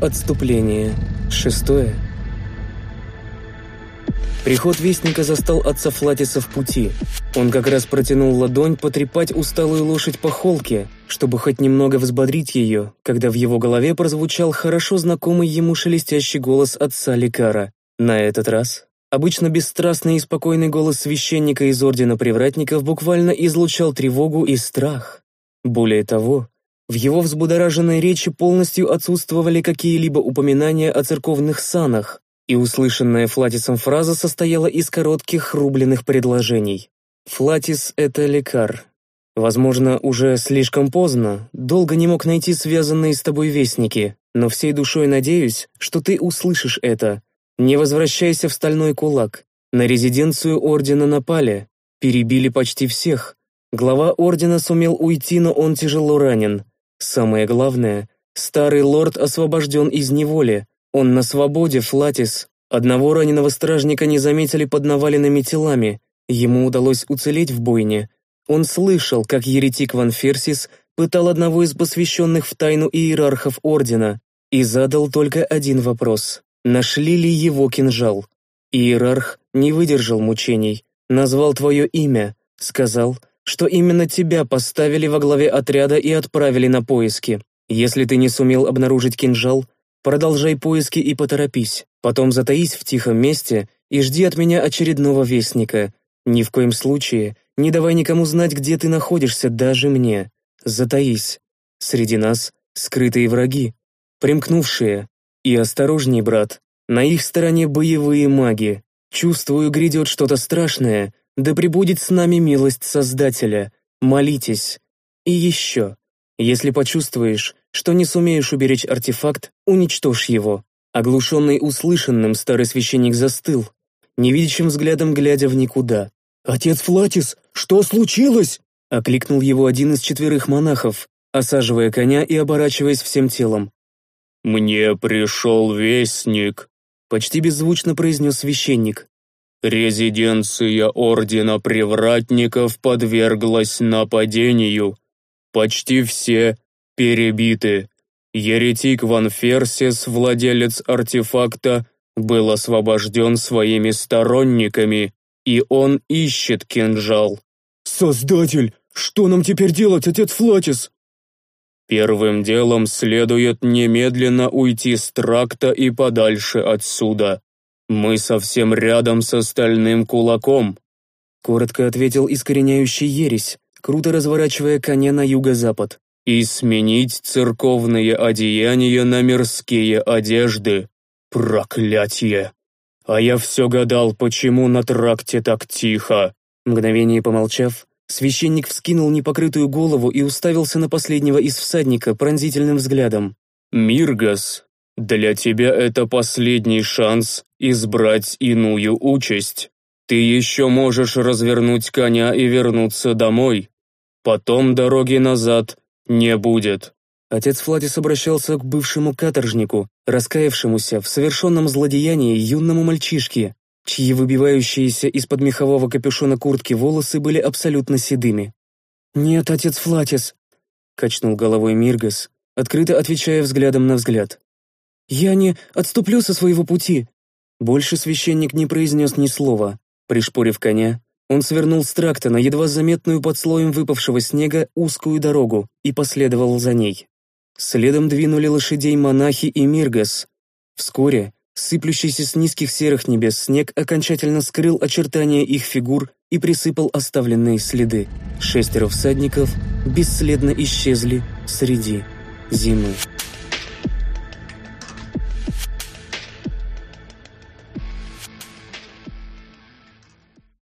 Отступление. Шестое. Приход Вестника застал отца Флатиса в пути. Он как раз протянул ладонь потрепать усталую лошадь по холке, чтобы хоть немного взбодрить ее, когда в его голове прозвучал хорошо знакомый ему шелестящий голос отца Лекара. На этот раз обычно бесстрастный и спокойный голос священника из Ордена Привратников буквально излучал тревогу и страх. Более того, в его взбудораженной речи полностью отсутствовали какие-либо упоминания о церковных санах, и услышанная Флатисом фраза состояла из коротких рубленых предложений. «Флатис — это лекар. Возможно, уже слишком поздно, долго не мог найти связанные с тобой вестники, но всей душой надеюсь, что ты услышишь это. Не возвращайся в Стальной Кулак. На резиденцию Ордена напали, перебили почти всех. Глава Ордена сумел уйти, но он тяжело ранен. Самое главное, старый лорд освобожден из неволи. Он на свободе, Флатис. Одного раненого стражника не заметили под наваленными телами. Ему удалось уцелеть в бойне. Он слышал, как еретик Ван Ферсис пытал одного из посвященных в тайну иерархов Ордена и задал только один вопрос. Нашли ли его кинжал? Иерарх не выдержал мучений, назвал твое имя, сказал, что именно тебя поставили во главе отряда и отправили на поиски. Если ты не сумел обнаружить кинжал, продолжай поиски и поторопись. Потом затаись в тихом месте и жди от меня очередного вестника. Ни в коем случае не давай никому знать, где ты находишься, даже мне. Затаись. Среди нас скрытые враги, примкнувшие. И осторожней, брат, на их стороне боевые маги. Чувствую, грядет что-то страшное, да пребудет с нами милость Создателя. Молитесь. И еще. Если почувствуешь, что не сумеешь уберечь артефакт, уничтожь его. Оглушенный услышанным, старый священник застыл, невидящим взглядом глядя в никуда. «Отец Флатис, что случилось?» — окликнул его один из четверых монахов, осаживая коня и оборачиваясь всем телом. «Мне пришел вестник», — почти беззвучно произнес священник. Резиденция Ордена Привратников подверглась нападению. Почти все перебиты. Еретик Ван Ферсис, владелец артефакта, был освобожден своими сторонниками, и он ищет кинжал. «Создатель, что нам теперь делать, отец Флатис?» Первым делом следует немедленно уйти с тракта и подальше отсюда. «Мы совсем рядом с остальным кулаком», — коротко ответил искореняющий ересь, круто разворачивая коня на юго-запад. «И сменить церковные одеяния на мирские одежды. Проклятье! А я все гадал, почему на тракте так тихо». Мгновение помолчав, священник вскинул непокрытую голову и уставился на последнего из всадника пронзительным взглядом. «Миргас, для тебя это последний шанс избрать иную участь. Ты еще можешь развернуть коня и вернуться домой. Потом дороги назад не будет». Отец Флатис обращался к бывшему каторжнику, раскаявшемуся в совершенном злодеянии юному мальчишке, чьи выбивающиеся из-под мехового капюшона куртки волосы были абсолютно седыми. «Нет, отец Флатис», — качнул головой Миргас, открыто отвечая взглядом на взгляд. «Я не отступлю со своего пути». Больше священник не произнес ни слова. Пришпорив коня, он свернул с тракта на едва заметную под слоем выпавшего снега узкую дорогу и последовал за ней. Следом двинули лошадей монахи и Миргас. Вскоре сыплющийся с низких серых небес снег окончательно скрыл очертания их фигур и присыпал оставленные следы. Шестеро всадников бесследно исчезли среди зимы.